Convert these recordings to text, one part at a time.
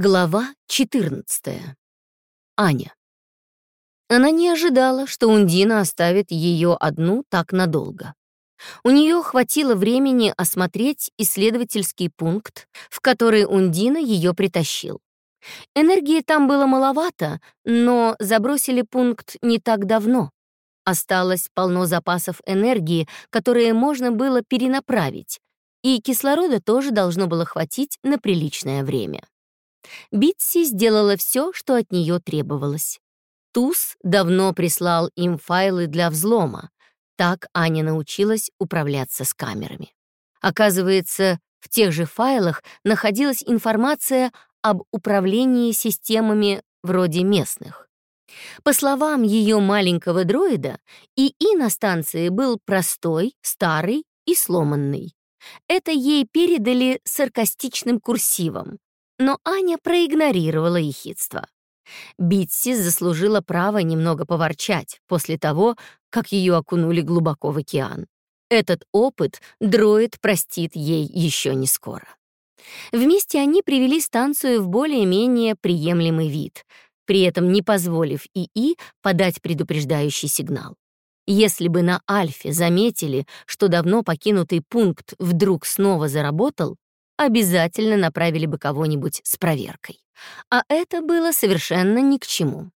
Глава 14. Аня. Она не ожидала, что Ундина оставит ее одну так надолго. У нее хватило времени осмотреть исследовательский пункт, в который Ундина ее притащил. Энергии там было маловато, но забросили пункт не так давно. Осталось полно запасов энергии, которые можно было перенаправить, и кислорода тоже должно было хватить на приличное время. Битси сделала все, что от нее требовалось. Туз давно прислал им файлы для взлома. Так Аня научилась управляться с камерами. Оказывается, в тех же файлах находилась информация об управлении системами вроде местных. По словам ее маленького дроида, ИИ на станции был простой, старый и сломанный. Это ей передали саркастичным курсивом, но Аня проигнорировала ехидство. Битси заслужила право немного поворчать после того, как ее окунули глубоко в океан. Этот опыт дроид простит ей еще не скоро. Вместе они привели станцию в более-менее приемлемый вид, при этом не позволив ИИ подать предупреждающий сигнал. Если бы на Альфе заметили, что давно покинутый пункт вдруг снова заработал, обязательно направили бы кого-нибудь с проверкой. А это было совершенно ни к чему.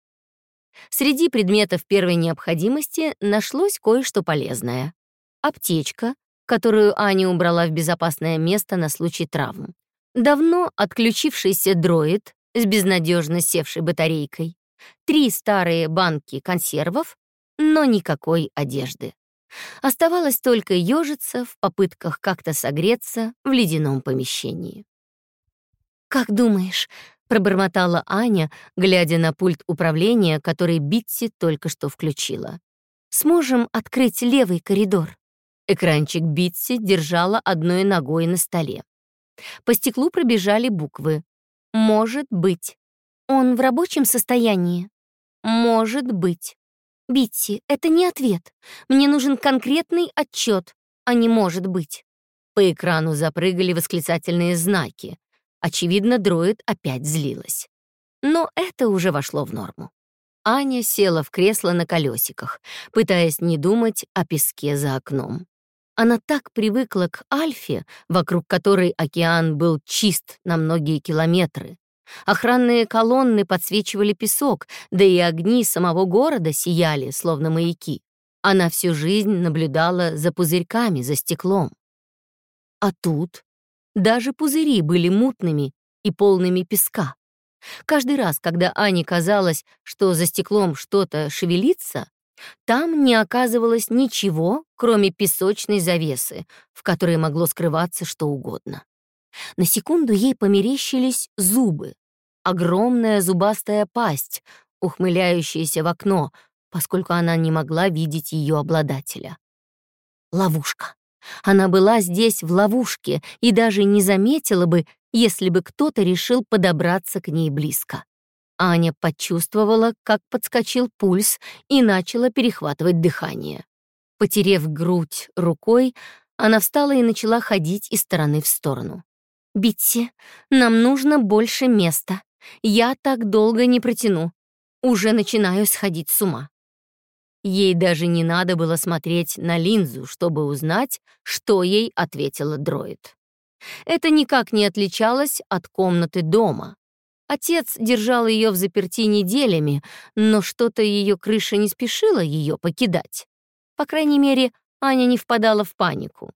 Среди предметов первой необходимости нашлось кое-что полезное. Аптечка, которую Аня убрала в безопасное место на случай травм. Давно отключившийся дроид с безнадежно севшей батарейкой. Три старые банки консервов, но никакой одежды. Оставалось только ежиться в попытках как-то согреться в ледяном помещении. «Как думаешь?» — пробормотала Аня, глядя на пульт управления, который Битси только что включила. «Сможем открыть левый коридор?» Экранчик Битси держала одной ногой на столе. По стеклу пробежали буквы. «Может быть». «Он в рабочем состоянии?» «Может быть». «Битти, это не ответ. Мне нужен конкретный отчет, а не может быть». По экрану запрыгали восклицательные знаки. Очевидно, дроид опять злилась. Но это уже вошло в норму. Аня села в кресло на колесиках, пытаясь не думать о песке за окном. Она так привыкла к Альфе, вокруг которой океан был чист на многие километры, Охранные колонны подсвечивали песок, да и огни самого города сияли, словно маяки. Она всю жизнь наблюдала за пузырьками за стеклом. А тут даже пузыри были мутными и полными песка. Каждый раз, когда Ане казалось, что за стеклом что-то шевелится, там не оказывалось ничего, кроме песочной завесы, в которой могло скрываться что угодно. На секунду ей померещились зубы, огромная зубастая пасть, ухмыляющаяся в окно, поскольку она не могла видеть ее обладателя. Ловушка. Она была здесь в ловушке и даже не заметила бы, если бы кто-то решил подобраться к ней близко. Аня почувствовала, как подскочил пульс и начала перехватывать дыхание. Потерев грудь рукой, она встала и начала ходить из стороны в сторону. «Битти, нам нужно больше места. Я так долго не протяну. Уже начинаю сходить с ума». Ей даже не надо было смотреть на линзу, чтобы узнать, что ей ответила дроид. Это никак не отличалось от комнаты дома. Отец держал ее в заперти неделями, но что-то ее крыша не спешила ее покидать. По крайней мере, Аня не впадала в панику.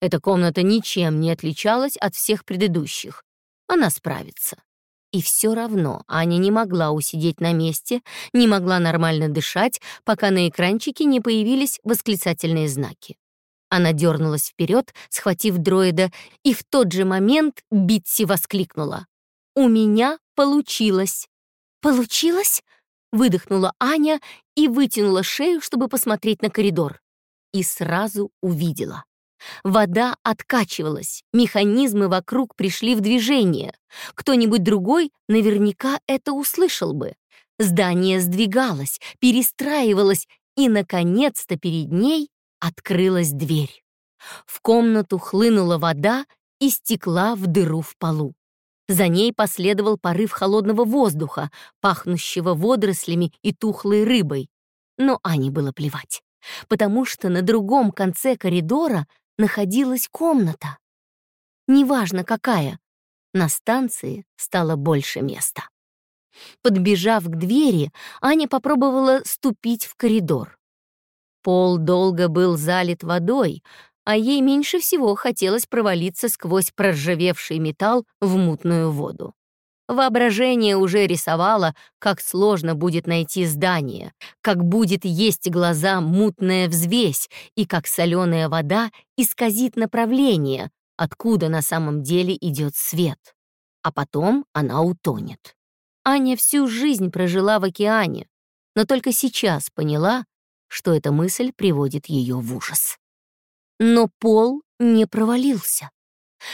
Эта комната ничем не отличалась от всех предыдущих. Она справится. И все равно Аня не могла усидеть на месте, не могла нормально дышать, пока на экранчике не появились восклицательные знаки. Она дернулась вперед, схватив дроида, и в тот же момент Битси воскликнула. «У меня получилось!» «Получилось?» — выдохнула Аня и вытянула шею, чтобы посмотреть на коридор. И сразу увидела. Вода откачивалась, механизмы вокруг пришли в движение. Кто-нибудь другой наверняка это услышал бы. Здание сдвигалось, перестраивалось, и, наконец-то, перед ней открылась дверь. В комнату хлынула вода и стекла в дыру в полу. За ней последовал порыв холодного воздуха, пахнущего водорослями и тухлой рыбой. Но Ане было плевать, потому что на другом конце коридора находилась комната. Неважно какая, на станции стало больше места. Подбежав к двери, Аня попробовала ступить в коридор. Пол долго был залит водой, а ей меньше всего хотелось провалиться сквозь проржавевший металл в мутную воду. Воображение уже рисовало, как сложно будет найти здание, как будет есть глаза мутная взвесь и как соленая вода исказит направление, откуда на самом деле идет свет. А потом она утонет. Аня всю жизнь прожила в океане, но только сейчас поняла, что эта мысль приводит ее в ужас. Но пол не провалился.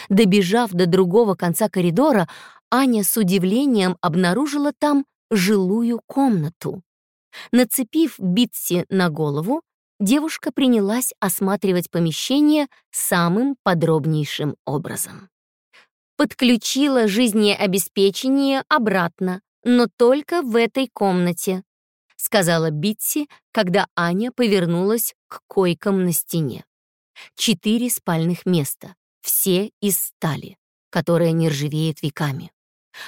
Добежав до другого конца коридора, Аня с удивлением обнаружила там жилую комнату. Нацепив Битси на голову, девушка принялась осматривать помещение самым подробнейшим образом подключила жизнеобеспечение обратно, но только в этой комнате», — сказала Битси, когда Аня повернулась к койкам на стене. Четыре спальных места, все из стали, которая не ржавеет веками.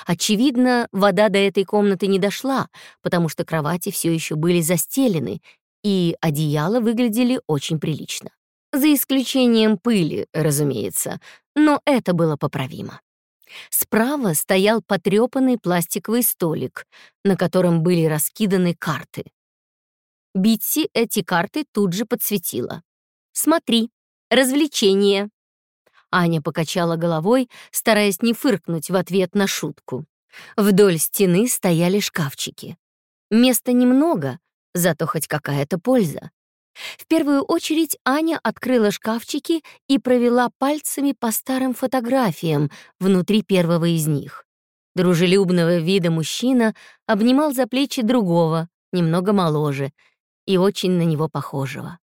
Очевидно, вода до этой комнаты не дошла, потому что кровати все еще были застелены, и одеяла выглядели очень прилично. За исключением пыли, разумеется, но это было поправимо. Справа стоял потрепанный пластиковый столик, на котором были раскиданы карты. Битси эти карты тут же подсветила. «Смотри, развлечение». Аня покачала головой, стараясь не фыркнуть в ответ на шутку. Вдоль стены стояли шкафчики. Места немного, зато хоть какая-то польза. В первую очередь Аня открыла шкафчики и провела пальцами по старым фотографиям внутри первого из них. Дружелюбного вида мужчина обнимал за плечи другого, немного моложе, и очень на него похожего.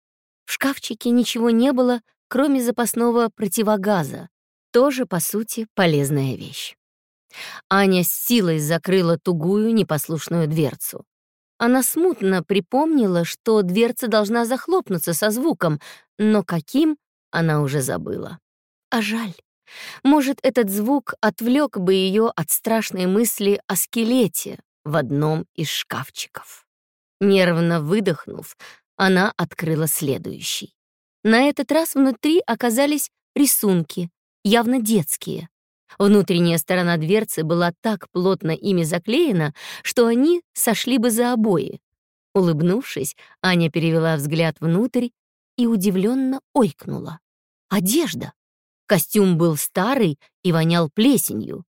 В шкафчике ничего не было, кроме запасного противогаза, тоже, по сути, полезная вещь. Аня с силой закрыла тугую непослушную дверцу. Она смутно припомнила, что дверца должна захлопнуться со звуком, но каким — она уже забыла. А жаль. Может, этот звук отвлек бы ее от страшной мысли о скелете в одном из шкафчиков. Нервно выдохнув, она открыла следующий. На этот раз внутри оказались рисунки, явно детские. Внутренняя сторона дверцы была так плотно ими заклеена, что они сошли бы за обои. Улыбнувшись, Аня перевела взгляд внутрь и удивленно ойкнула. Одежда. Костюм был старый и вонял плесенью.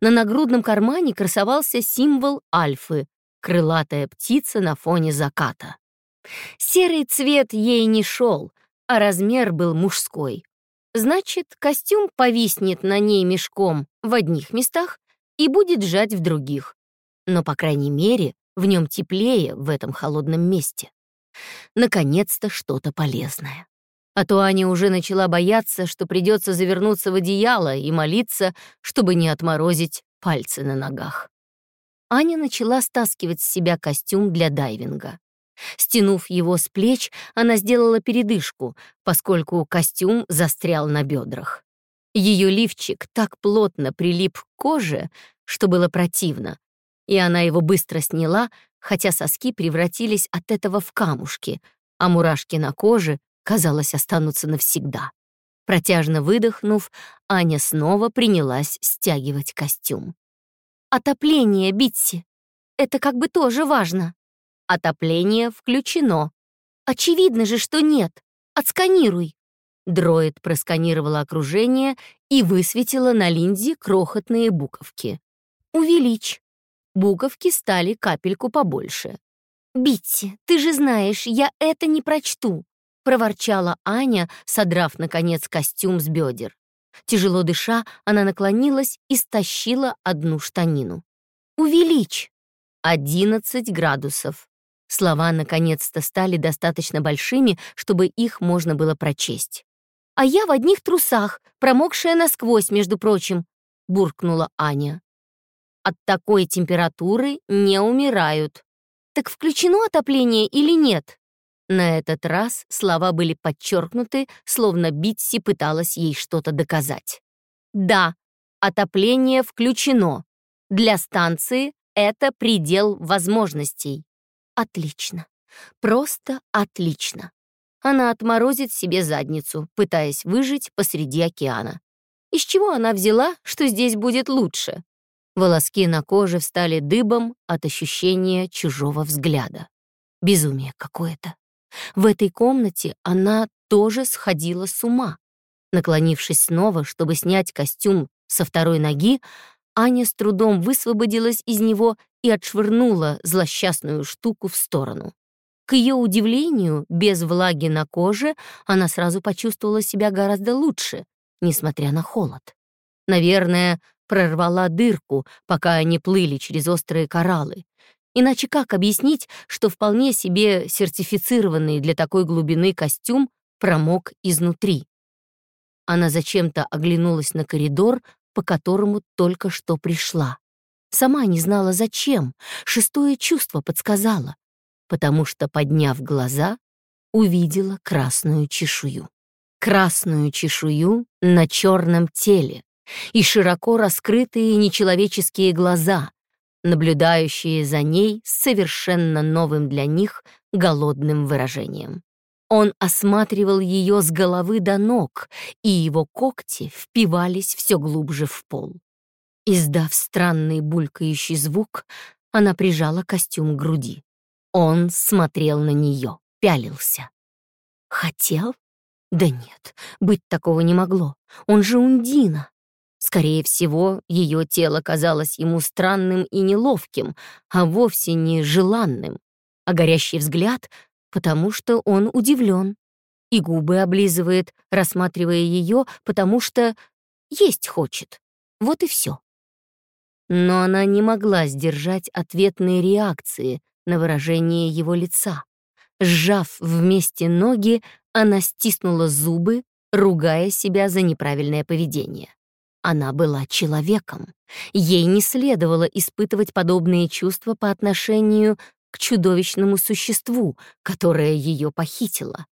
На нагрудном кармане красовался символ альфы — крылатая птица на фоне заката. Серый цвет ей не шел, а размер был мужской. Значит, костюм повиснет на ней мешком в одних местах и будет сжать в других. Но, по крайней мере, в нем теплее в этом холодном месте. Наконец-то что-то полезное. А то Аня уже начала бояться, что придется завернуться в одеяло и молиться, чтобы не отморозить пальцы на ногах. Аня начала стаскивать с себя костюм для дайвинга. Стянув его с плеч, она сделала передышку, поскольку костюм застрял на бедрах. Ее лифчик так плотно прилип к коже, что было противно, и она его быстро сняла, хотя соски превратились от этого в камушки, а мурашки на коже, казалось, останутся навсегда. Протяжно выдохнув, Аня снова принялась стягивать костюм. «Отопление, Битси! Это как бы тоже важно!» Отопление включено. Очевидно же, что нет. Отсканируй. Дроид просканировала окружение и высветила на линзе крохотные буковки. «Увеличь». Буковки стали капельку побольше. «Битти, ты же знаешь, я это не прочту», — проворчала Аня, содрав, наконец, костюм с бедер. Тяжело дыша, она наклонилась и стащила одну штанину. «Увеличь!» «Одиннадцать градусов», Слова наконец-то стали достаточно большими, чтобы их можно было прочесть. «А я в одних трусах, промокшая насквозь, между прочим. буркнула Аня. «От такой температуры не умирают. Так включено отопление или нет?» На этот раз слова были подчеркнуты, словно Битси пыталась ей что-то доказать. «Да, отопление включено. Для станции это предел возможностей». «Отлично. Просто отлично». Она отморозит себе задницу, пытаясь выжить посреди океана. Из чего она взяла, что здесь будет лучше? Волоски на коже встали дыбом от ощущения чужого взгляда. Безумие какое-то. В этой комнате она тоже сходила с ума. Наклонившись снова, чтобы снять костюм со второй ноги, Аня с трудом высвободилась из него и отшвырнула злосчастную штуку в сторону. К ее удивлению, без влаги на коже, она сразу почувствовала себя гораздо лучше, несмотря на холод. Наверное, прорвала дырку, пока они плыли через острые кораллы, Иначе как объяснить, что вполне себе сертифицированный для такой глубины костюм промок изнутри? Она зачем-то оглянулась на коридор, по которому только что пришла. Сама не знала зачем, шестое чувство подсказало, потому что, подняв глаза, увидела красную чешую. Красную чешую на черном теле и широко раскрытые нечеловеческие глаза, наблюдающие за ней с совершенно новым для них голодным выражением. Он осматривал ее с головы до ног, и его когти впивались все глубже в пол. Издав странный булькающий звук, она прижала костюм к груди. Он смотрел на нее, пялился. Хотел? Да нет, быть такого не могло. Он же Ундина. Скорее всего, ее тело казалось ему странным и неловким, а вовсе не желанным, а горящий взгляд, потому что он удивлен, и губы облизывает, рассматривая ее, потому что есть хочет. Вот и все. Но она не могла сдержать ответные реакции на выражение его лица. Сжав вместе ноги, она стиснула зубы, ругая себя за неправильное поведение. Она была человеком. Ей не следовало испытывать подобные чувства по отношению к чудовищному существу, которое ее похитило.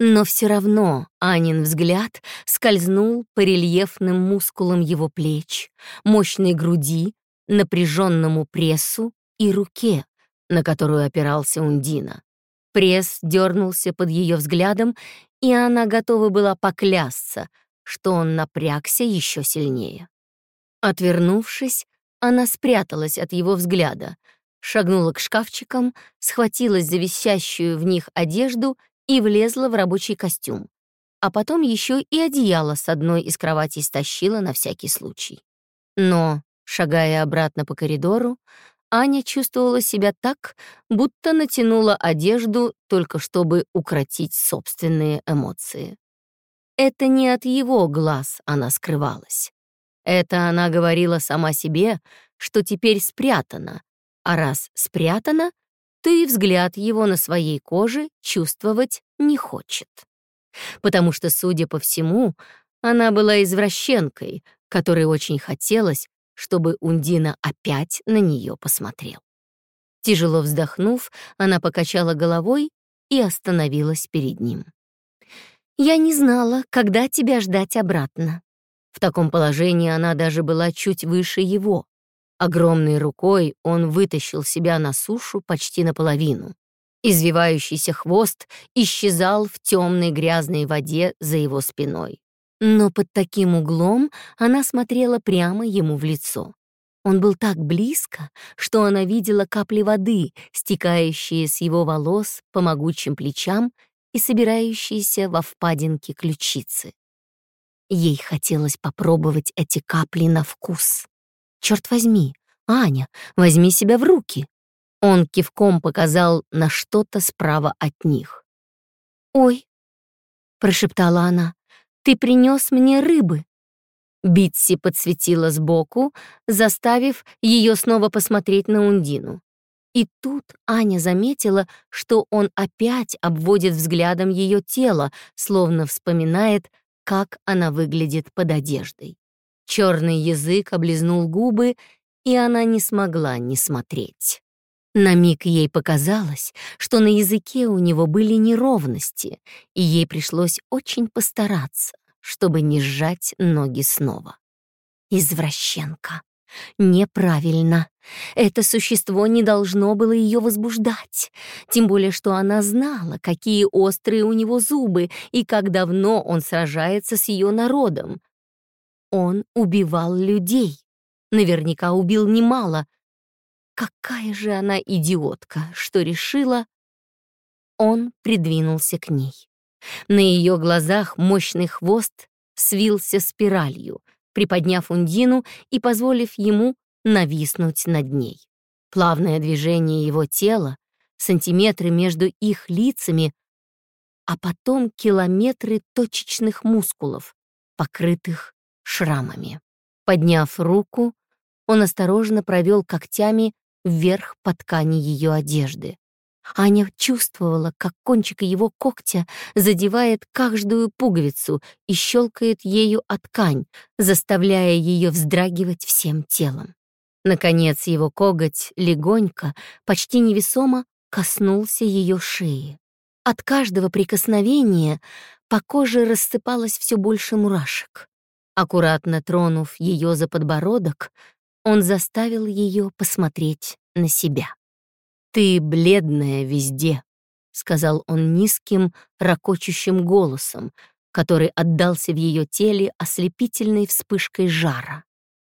Но все равно Анин взгляд скользнул по рельефным мускулам его плеч, мощной груди, напряженному прессу и руке, на которую опирался Ундина. Пресс дернулся под ее взглядом, и она готова была поклясться — что он напрягся еще сильнее. Отвернувшись, она спряталась от его взгляда, шагнула к шкафчикам, схватилась за висящую в них одежду и влезла в рабочий костюм. А потом еще и одеяло с одной из кроватей стащила на всякий случай. Но, шагая обратно по коридору, Аня чувствовала себя так, будто натянула одежду только чтобы укротить собственные эмоции. Это не от его глаз она скрывалась. Это она говорила сама себе, что теперь спрятана, а раз спрятана, то и взгляд его на своей коже чувствовать не хочет. Потому что, судя по всему, она была извращенкой, которой очень хотелось, чтобы Ундина опять на нее посмотрел. Тяжело вздохнув, она покачала головой и остановилась перед ним. Я не знала, когда тебя ждать обратно. В таком положении она даже была чуть выше его. Огромной рукой он вытащил себя на сушу почти наполовину. Извивающийся хвост исчезал в темной грязной воде за его спиной. Но под таким углом она смотрела прямо ему в лицо. Он был так близко, что она видела капли воды, стекающие с его волос по могучим плечам и собирающиеся во впадинке ключицы. Ей хотелось попробовать эти капли на вкус. Черт возьми, Аня, возьми себя в руки. Он кивком показал на что-то справа от них. «Ой», — прошептала она, — «ты принес мне рыбы». Битси подсветила сбоку, заставив ее снова посмотреть на Ундину. И тут Аня заметила, что он опять обводит взглядом ее тело, словно вспоминает, как она выглядит под одеждой. Черный язык облизнул губы, и она не смогла не смотреть. На миг ей показалось, что на языке у него были неровности, и ей пришлось очень постараться, чтобы не сжать ноги снова. Извращенка. Неправильно. Это существо не должно было ее возбуждать. Тем более, что она знала, какие острые у него зубы и как давно он сражается с ее народом. Он убивал людей. Наверняка убил немало, Какая же она идиотка, что решила... Он придвинулся к ней. На ее глазах мощный хвост свился спиралью, приподняв Ундину и позволив ему нависнуть над ней. Плавное движение его тела, сантиметры между их лицами, а потом километры точечных мускулов, покрытых шрамами. Подняв руку, он осторожно провел когтями вверх по ткани ее одежды. Аня чувствовала, как кончик его когтя задевает каждую пуговицу и щелкает ею о ткань, заставляя ее вздрагивать всем телом. Наконец его коготь легонько, почти невесомо коснулся ее шеи. От каждого прикосновения по коже рассыпалось все больше мурашек. Аккуратно тронув ее за подбородок, он заставил ее посмотреть на себя. «Ты бледная везде», — сказал он низким, ракочущим голосом, который отдался в ее теле ослепительной вспышкой жара.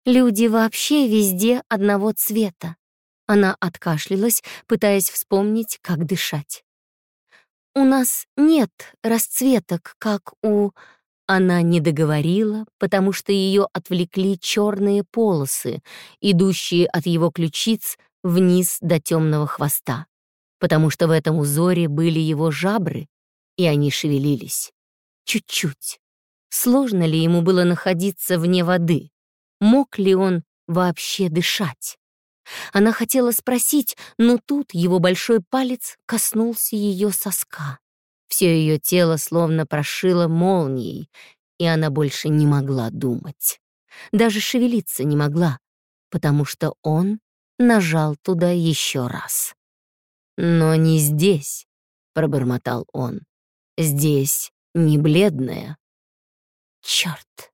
«Люди вообще везде одного цвета». Она откашлялась, пытаясь вспомнить, как дышать. «У нас нет расцветок, как у...» Она не договорила, потому что ее отвлекли черные полосы, идущие от его ключиц вниз до темного хвоста, потому что в этом узоре были его жабры, и они шевелились. Чуть-чуть. Сложно ли ему было находиться вне воды? Мог ли он вообще дышать? Она хотела спросить, но тут его большой палец коснулся ее соска. Все ее тело словно прошило молнией, и она больше не могла думать. Даже шевелиться не могла, потому что он нажал туда еще раз. «Но не здесь», — пробормотал он. «Здесь не бледная». Черт!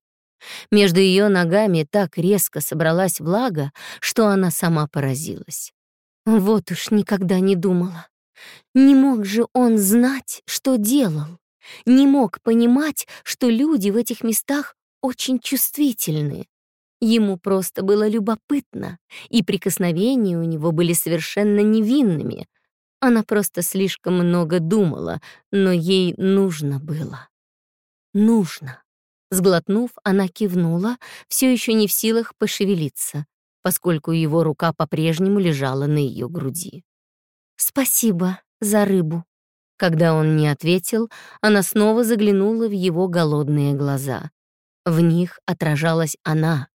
Между ее ногами так резко собралась влага, что она сама поразилась. Вот уж никогда не думала. Не мог же он знать, что делал. Не мог понимать, что люди в этих местах очень чувствительны. Ему просто было любопытно, и прикосновения у него были совершенно невинными. Она просто слишком много думала, но ей нужно было. Нужно. Сглотнув, она кивнула, все еще не в силах пошевелиться, поскольку его рука по-прежнему лежала на ее груди. «Спасибо за рыбу». Когда он не ответил, она снова заглянула в его голодные глаза. В них отражалась она,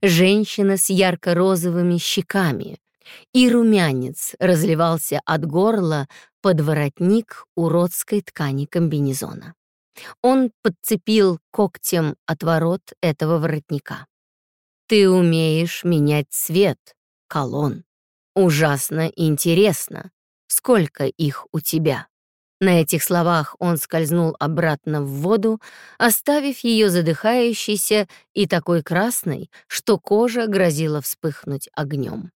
женщина с ярко-розовыми щеками, и румянец разливался от горла под воротник уродской ткани комбинезона. Он подцепил когтем отворот этого воротника. «Ты умеешь менять цвет, колон. Ужасно интересно. Сколько их у тебя?» На этих словах он скользнул обратно в воду, оставив ее задыхающейся и такой красной, что кожа грозила вспыхнуть огнем.